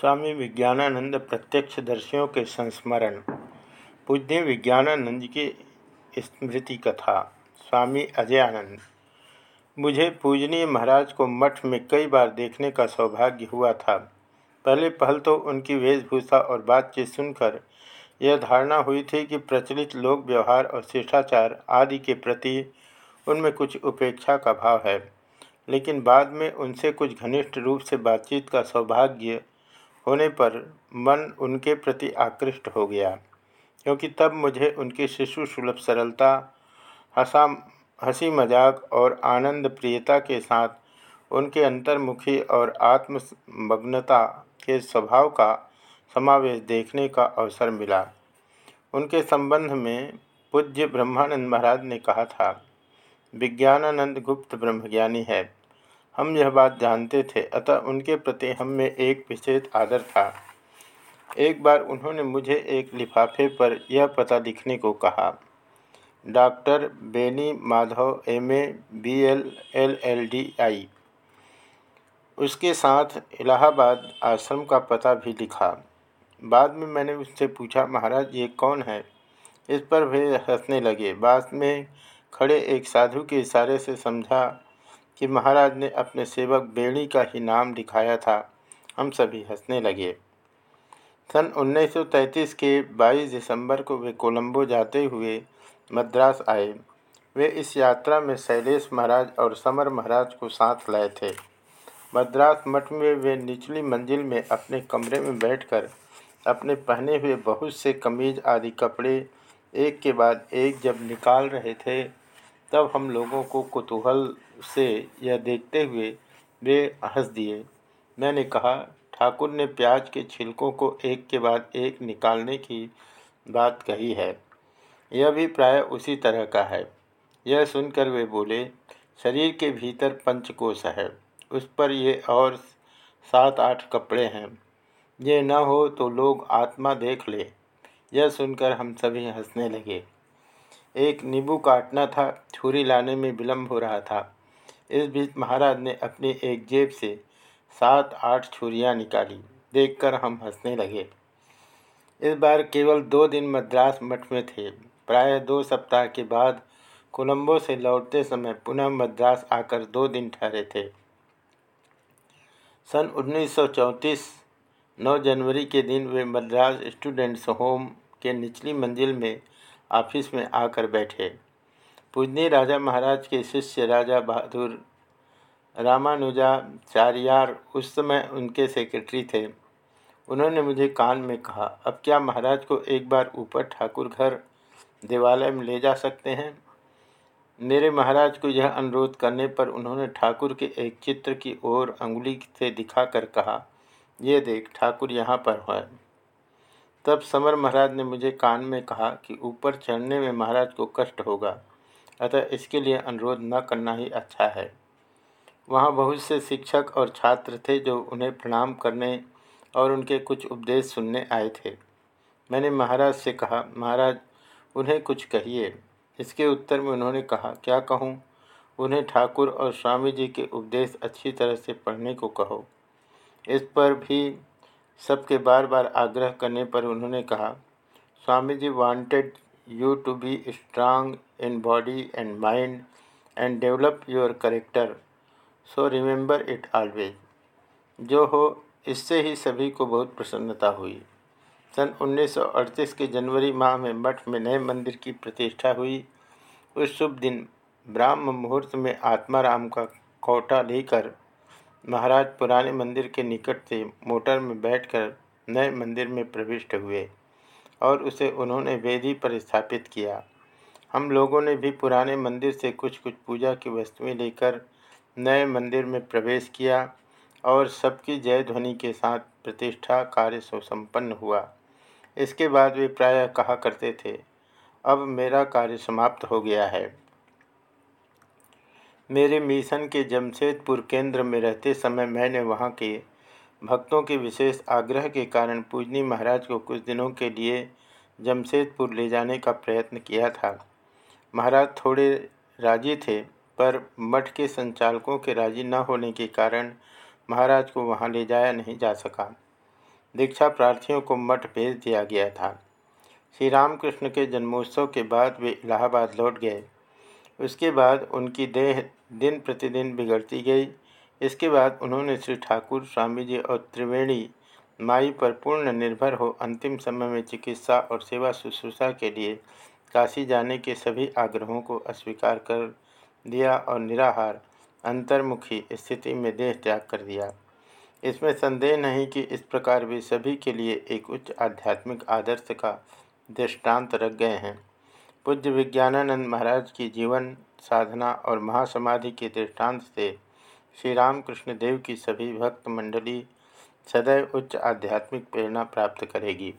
स्वामी विज्ञानानंद प्रत्यक्ष दर्शियों के संस्मरण। पूज्य विज्ञानानंद की स्मृति कथा, स्वामी अजयानंद। मुझे पूजनीय महाराज को मठ में कई बार देखने का सौभाग्य हुआ था। पहले पहल तो उनकी वेशभूषा और बातचीत सुनकर यह धारणा हुई थी कि प्रचलित लोक व्यवहार और शिष्टाचार आदि के प्रति उनमें कुछ उपेक्षा का भाव है। लेकिन बाद में उनसे कुछ घनिष्ठ रूप से बातचीत का सौभाग्य होने पर मन उनके प्रति आकृष्ट हो गया, क्योंकि तब मुझे उनकी शिशु सुलभ सरलता, हंसा, हँसी मज़ाक और आनंद प्रियता के साथ उनके अंतर्मुखी और आत्ममग्नता के स्वभाव का समावेश देखने का अवसर मिला। उनके संबंध में पूज्य ब्रह्मानंद महाराज ने कहा था, विज्ञानानंद गुप्त ब्रह्मज्ञानी है। हम यह बात जानते थे, अतः उनके प्रति हम में एक विशेष आदर था। एक बार उन्होंने मुझे एक लिफाफे पर यह पता लिखने को कहा, doctor Beni Madhav, M A, B L L L D I. उसके साथ इलाहाबाद आश्रम का पता भी लिखा। बाद में मैंने उससे पूछा, महाराज, ये कौन है? इस पर वे हंसने लगे। बाद में खड़े एक साधु के इशारे से समझा कि महाराज ने अपने सेवक बेड़ी का ही नाम दिखाया था। हम सभी हंसने लगे। सन 1933 के 22 दिसंबर को वे कोलंबो जाते हुए मद्रास आए। वे इस यात्रा में शैलेश महाराज और समर महाराज को साथ लाए थे। मद्रास मठ में वे निचली मंजिल में अपने कमरे में बैठकर अपने पहने हुए बहुत से कमीज आदि कपड़े एक के बाद एक जब निकाल रहे थे, तब हम लोगों को कुतूहल से यह देखते हुए वे हंस दिए। मैंने कहा, ठाकुर ने प्याज के छिलकों को एक के बाद एक निकालने की बात कही है। यह भी प्राय उसी तरह का है। यह सुनकर वे बोले, शरीर के भीतर पंचकोश है। उस पर ये और सात आठ कपड़े हैं। ये न हो तो लोग आत्मा देख ले। यह सुनकर हम सभी हंसने लगे। एक नींबू काटना था, छुरी लाने में विलम्ब हो रहा था। इस बीच महाराज ने अपनी एक जेब से सात, आठ छुरियाँ निकाली। देखकर हम हंसने लगे। इस बार केवल दो दिन मद्रास मठ में थे। प्राय दो सप्ताह के बाद कोलंबो से लौटते समय पुनः मद्रास आकर दो दिन ठहरे थे। सन 1934 9 जनवरी के दिन वे मद्रास स्टूडेंट्स होम के निचली मंजिल में ऑफ़िस में आकर बैठे। पूजनीय राजा महाराज के शिष्य राजा बहादुर रामानुजाचार्यार उस समय उनके सेक्रेटरी थे। उन्होंने मुझे कान में कहा, अब क्या महाराज को एक बार ऊपर ठाकुर घर देवालय में ले जा सकते हैं? मेरे महाराज को यह अनुरोध करने पर उन्होंने ठाकुर के एक चित्र की ओर अंगुली से दिखाकर कहा, ये देख, ठाकुर यहाँ पर है। तब समर महाराज ने मुझे कान में कहा कि ऊपर चढ़ने में महाराज को कष्ट होगा। अतः इसके लिए अनुरोध न करना ही अच्छा है। वहाँ बहुत से शिक्षक और छात्र थे जो उन्हें प्रणाम करने और उनके कुछ उपदेश सुनने आए थे। मैंने महाराज से कहा, महाराज, उन्हें कुछ कहिए। इसके उत्तर में उन्होंने कहा, क्या कहूँ? उन्हें ठाकुर और स्वामी जी के उपदेश अच्छी तरह से पढ़ने को कहो। इस पर भी सबके बार बार आग्रह करने पर उन्होंने कहा, Swami ji wanted you to be strong in body and mind and develop your character so remember it always जो हो, इससे ही सभी को बहुत प्रसन्नता हुई। सन 1938 के जनवरी माह में मठ में नए मंदिर की प्रतिष्ठा हुई। उस शुभ दिन ब्राह्म मुहूर्त में आत्माराम का कोटा लेकर महाराज पुराने मंदिर के निकट से मोटर में बैठकर नए मंदिर में प्रविष्ट हुए और उसे उन्होंने वेदी पर स्थापित किया। हम लोगों ने भी पुराने मंदिर से कुछ कुछ पूजा की वस्तुएँ लेकर नए मंदिर में प्रवेश किया और सबकी जय ध्वनि के साथ प्रतिष्ठा कार्य सुसंपन्न हुआ। इसके बाद वे प्रायः कहा करते थे, अब मेरा कार्य समाप्त हो गया है। मेरे मिशन के जमशेदपुर केंद्र में रहते समय मैंने वहाँ के भक्तों के विशेष आग्रह के कारण पूजनी महाराज को कुछ दिनों के लिए जमशेदपुर ले जाने का प्रयत्न किया था। महाराज थोड़े राज़ी थे, पर मठ के संचालकों के राज़ी न होने के कारण महाराज को वहाँ ले जाया नहीं जा सका। दीक्षा प्रार्थियों को मठ भेज दिया गया था। श्री रामकृष्ण के जन्मोत्सव के बाद वे इलाहाबाद लौट गए। उसके बाद उनकी देह दिन प्रतिदिन बिगड़ती गई। इसके बाद उन्होंने श्री ठाकुर स्वामी जी और त्रिवेणी माई पर पूर्ण निर्भर हो अंतिम समय में चिकित्सा और सेवा शुश्रूषा के लिए काशी जाने के सभी आग्रहों को अस्वीकार कर दिया और निराहार अंतर्मुखी स्थिति में देह त्याग कर दिया। इसमें संदेह नहीं कि इस प्रकार वे सभी के लिए एक उच्च आध्यात्मिक आदर्श का दृष्टांत रख गए हैं। पूज्य विज्ञानानंद महाराज की जीवन साधना और महासमाधि के दृष्टांत से श्री रामकृष्ण देव की सभी भक्त मंडली सदैव उच्च आध्यात्मिक प्रेरणा प्राप्त करेगी।